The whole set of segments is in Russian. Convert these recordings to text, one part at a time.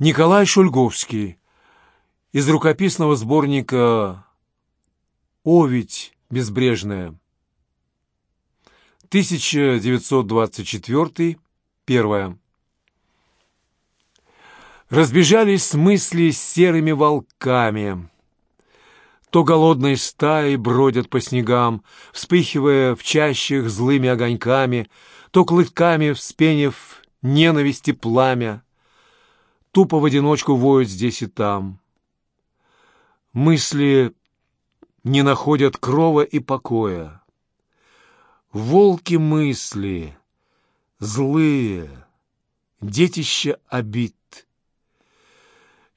Николай Шульговский из рукописного сборника «Овидь безбрежная». 1924 первое. Разбежались мысли с серыми волками. То голодные стаи бродят по снегам, вспыхивая в чащах злыми огоньками, то клыками вспенив ненависти пламя тупо в одиночку воют здесь и там. Мысли не находят крова и покоя. Волки мысли, злые, детище обид.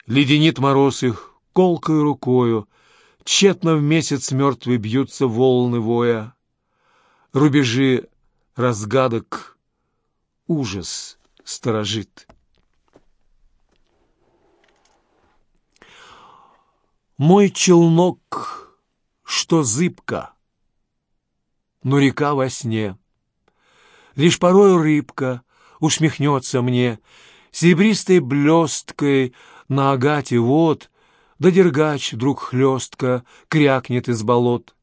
Леденит мороз их колкой рукою, Тщетно в месяц мертвый бьются волны воя. Рубежи разгадок ужас сторожит. Мой челнок, что зыбко, но река во сне. Лишь порою рыбка усмехнется мне Серебристой блесткой на агате вод, Да дергач вдруг хлестко крякнет из болот.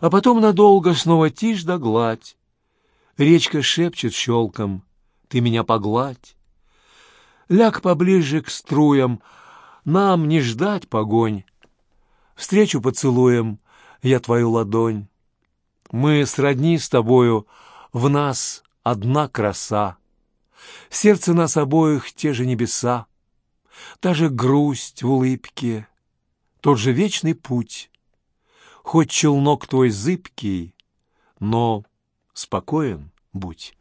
А потом надолго снова тишь да гладь. Речка шепчет щелком, ты меня погладь. Ляг поближе к струям, нам не ждать погонь. Встречу поцелуем я твою ладонь. Мы сродни с тобою, в нас одна краса. Сердце нас обоих те же небеса, Та же грусть в улыбке, тот же вечный путь. Хоть челнок твой зыбкий, но спокоен будь.